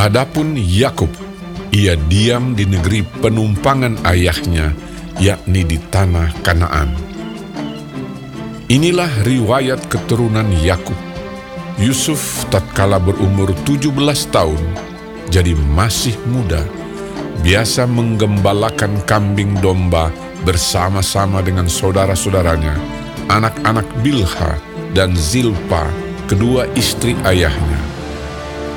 Adapun Yakub, ia diam di negeri penumpangan ayahnya, yakni di tanah Kanaan. Inilah riwayat keturunan Yakub. Yusuf tatkala berumur 17 tahun, jadi masih muda, biasa menggembalakan kambing domba bersama-sama dengan saudara-saudaranya, anak-anak Bilha dan Zilpa, kedua istri ayahnya.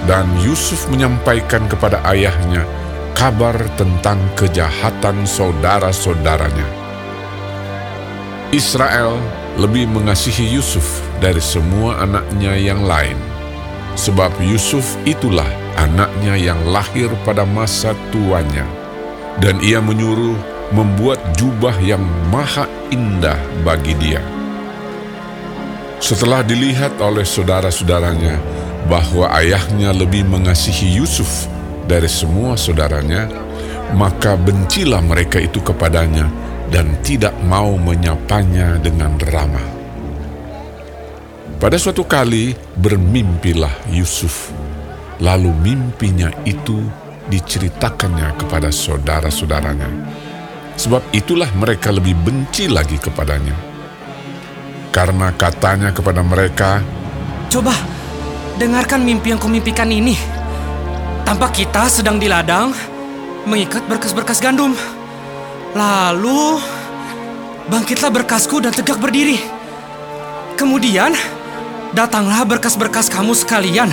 Dan Yusuf menyampaikan kepada ayahnya kabar tentang kejahatan saudara-saudaranya. Israel lebih mengasihi Yusuf dari semua anaknya yang lain, sebab Yusuf itulah anaknya yang lahir pada masa tuanya, dan ia menyuruh membuat jubah yang maha indah bagi dia. Setelah dilihat oleh saudara-saudaranya bahwa ayahnya lebih mengasihi Yusuf dari semua saudaranya, maka bencilah mereka itu kepadanya dan tidak mau menyapanya dengan ramah. Pada suatu kali bermimpilah Yusuf, lalu mimpinya itu diceritakannya kepada saudara-saudaranya. Sebab itulah mereka lebih benci lagi kepadanya. Karena katanya kepada mereka, Coba, dengarkan mimpi yang kumimpikan ini. Tampak kita sedang di ladang, mengikat berkas-berkas gandum. Lalu, bangkitlah berkasku dan tegak berdiri. Kemudian, datanglah berkas-berkas kamu sekalian,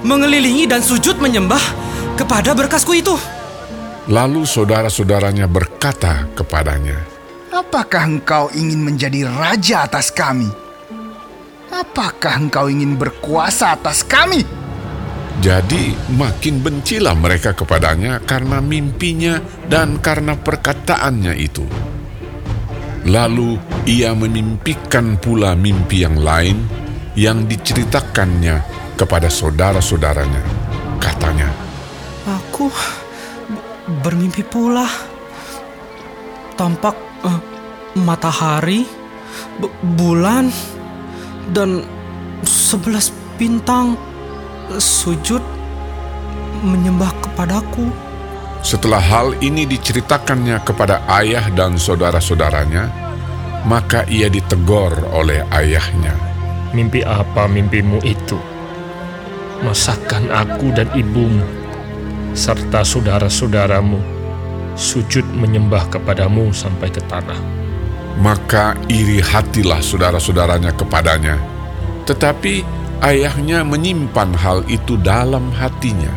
mengelilingi dan sujud menyembah kepada berkasku itu. lalu saudara-saudaranya berkata kepadanya, Apakah engkau ingin menjadi raja atas kami? Apakah engkau ingin berkuasa atas kami? Jadi makin bencilah mereka kepadanya karena mimpinya dan karena perkataannya itu. Lalu ia memimpikan pula mimpi yang lain yang diceritakannya kepada saudara-saudaranya. Katanya, Aku bermimpi pula. Tampak eh, matahari, bu- bulan, dan sebelas bintang sujud menyembah kepadaku. setelah hal ini diceritakannya kepada ayah dan saudara-saudaranya, maka ia ditegor oleh ayahnya. Mimpi apa mimpimu itu? Masakan aku dan ibumu, serta saudara-saudaramu, sujud menyembah kepadamu sampai ke tanah. Maka iri hatilah saudara-saudaranya kepadanya. Tetapi ayahnya menyimpan hal itu dalam hatinya.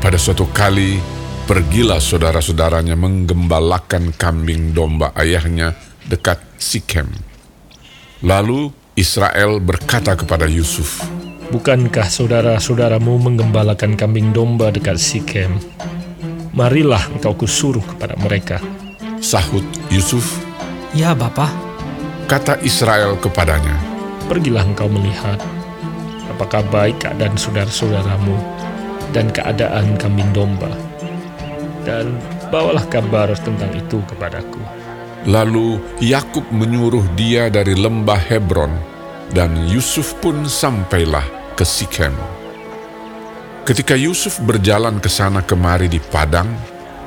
Pada suatu kali, pergilah saudara-saudaranya menggembalakan kambing domba ayahnya dekat Sikem. Lalu Israel berkata kepada Yusuf, Bukankah saudara-saudaramu menggembalakan kambing domba dekat Sikem? Marilah engkau kusuruh kepada mereka. Sahut Yusuf, Ya, Bapak. kata Israel kepadanya, Pergilah engkau melihat apakah baik keadaan saudara-saudaramu dan keadaan kambing domba. Dan bawalah kabar tentang itu kepadaku. Lalu Yakub menyuruh dia dari lembah Hebron, dan Yusuf pun sampailah ke Sikem. Ketika Yusuf berjalan ke sana kemari di padang,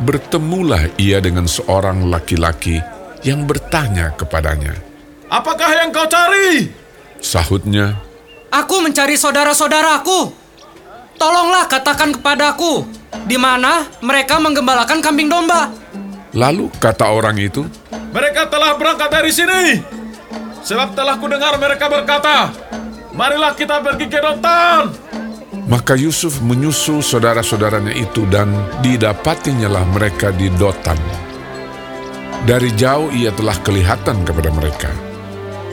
bertemulah ia dengan seorang laki-laki yang bertanya kepadanya. Apakah yang kau cari? Sahutnya, Aku mencari saudara-saudaraku. Tolonglah katakan kepadaku, di mana mereka menggembalakan kambing domba. lalu kata orang itu, Mereka telah berangkat dari sini. Sebab telah kudengar mereka berkata, Marilah kita pergi ke Dotan. Maka Yusuf menyusul saudara-saudaranya itu dan didapatinyalah mereka di Dotan. Dari jauh ia telah kelihatan kepada mereka.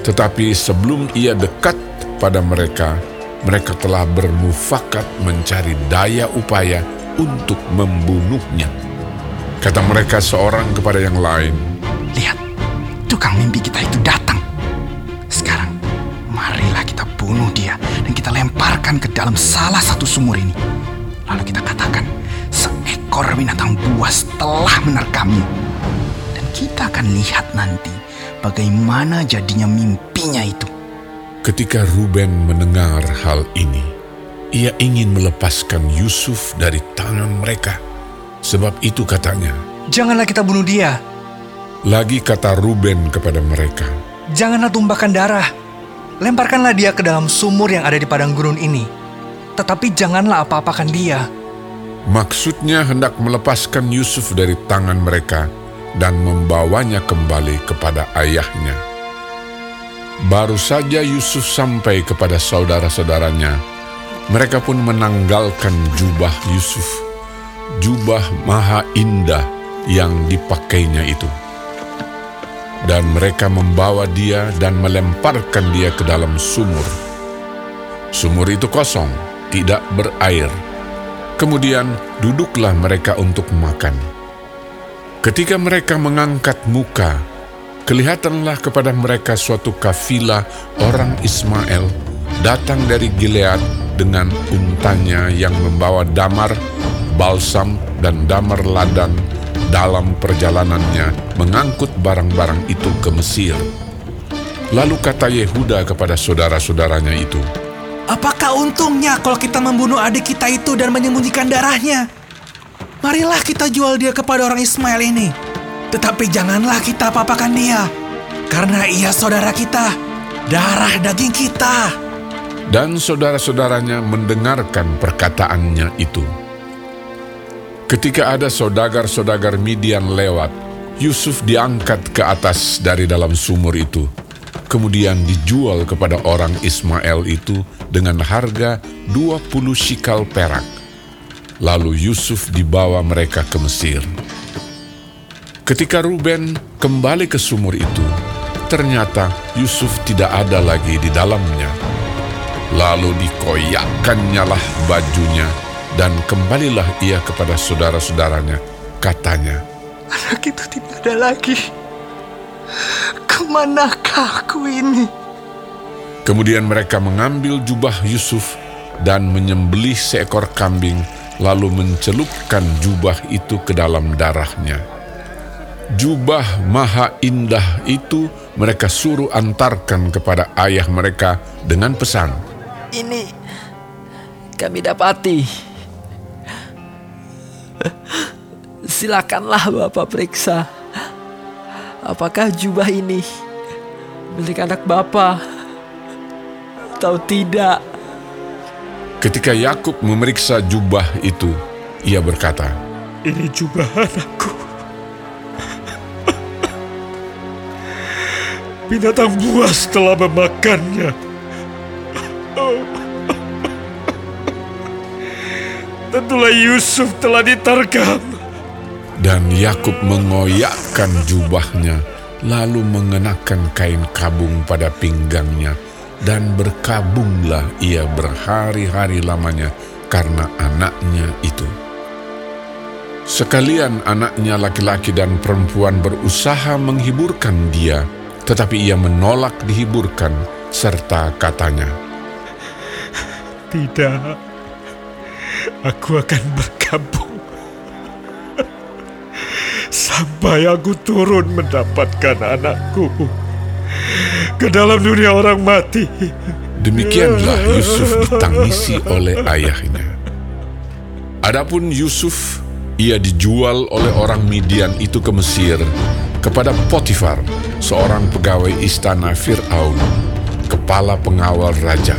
Tetapi sebelum ia dekat pada mereka, mereka telah bermufakat mencari daya upaya untuk membunuhnya. Kata mereka seorang kepada yang lain, Lihat, tukang mimpi kita itu datang. Sekarang, marilah kita bunuh dia dan kita lemparkan ke dalam salah satu sumur ini. Lalu kita katakan, seekor binatang buas telah menerkamnya. Dan kita akan lihat nanti bagaimana jadinya mimpinya itu. Ketika Ruben mendengar hal ini, ia ingin melepaskan Yusuf dari tangan mereka. Sebab itu katanya, Janganlah kita bunuh dia. lagi kata Ruben kepada mereka, Janganlah tumpahkan darah. Lemparkanlah dia ke dalam sumur yang ada di padang gurun ini. Tetapi janganlah apa-apakan dia. maksudnya hendak melepaskan Yusuf dari tangan mereka dan membawanya kembali kepada ayahnya. Baru saja Yusuf sampai kepada saudara-saudaranya, mereka pun menanggalkan jubah Yusuf, jubah maha indah yang dipakainya itu. Dan mereka membawa dia dan melemparkan dia ke dalam sumur. Sumur itu kosong, tidak berair. Kemudian duduklah mereka untuk makan. Ketika mereka mengangkat muka, kelihatanlah kepada mereka suatu kafilah orang Ismail datang dari Gilead dengan untanya yang membawa damar, balsam, dan damar ladang dalam perjalanannya mengangkut barang-barang itu ke Mesir. Lalu kata Yehuda kepada saudara-saudaranya itu, Apakah untungnya kalau kita membunuh adik kita itu dan menyembunyikan darahnya? Marilah kita jual dia kepada orang Ismail ini. Tetapi janganlah kita apa-apakan dia. Karena ia saudara kita, darah daging kita. Dan saudara-saudaranya mendengarkan perkataannya itu. Ketika ada saudagar-saudagar Midian lewat, Yusuf diangkat ke atas dari dalam sumur itu, kemudian dijual kepada orang Ismail itu dengan harga 20 shikal perak. Lalu Yusuf dibawa mereka ke Mesir. Ketika Ruben kembali ke sumur itu, ternyata Yusuf tidak ada lagi di dalamnya. Lalu dikoyakkannya lah bajunya dan kembalilah ia kepada saudara-saudaranya. Katanya, Anak itu tidak ada lagi. Ke manakah aku ini? Kemudian mereka mengambil jubah Yusuf dan menyembelih seekor kambing, lalu mencelupkan jubah itu ke dalam darahnya. Jubah maha indah itu mereka suruh antarkan kepada ayah mereka dengan pesan, Ini kami dapati. Silakanlah Bapak periksa. Apakah jubah ini milik anak Bapak atau tidak? Ketika Yakub memeriksa jubah itu, ia berkata, Ini jubah anakku. Binatang buas telah memakannya. Tentulah Yusuf telah ditarkam. Dan Yakub mengoyakkan jubahnya, lalu mengenakan kain kabung pada pinggangnya, dan berkabunglah ia berhari-hari lamanya karena anaknya itu. Sekalian anaknya laki-laki dan perempuan berusaha menghiburkan dia, tetapi ia menolak dihiburkan, serta katanya, Tidak. Aku akan berkabung. Sampai aku turun mendapatkan anakku. Ke dalam dunia orang mati. Demikianlah Yusuf ditangisi oleh ayahnya. Adapun Yusuf, ia dijual oleh orang Midian itu ke Mesir kepada Potifar, seorang pegawai istana Fir'aun, kepala pengawal raja.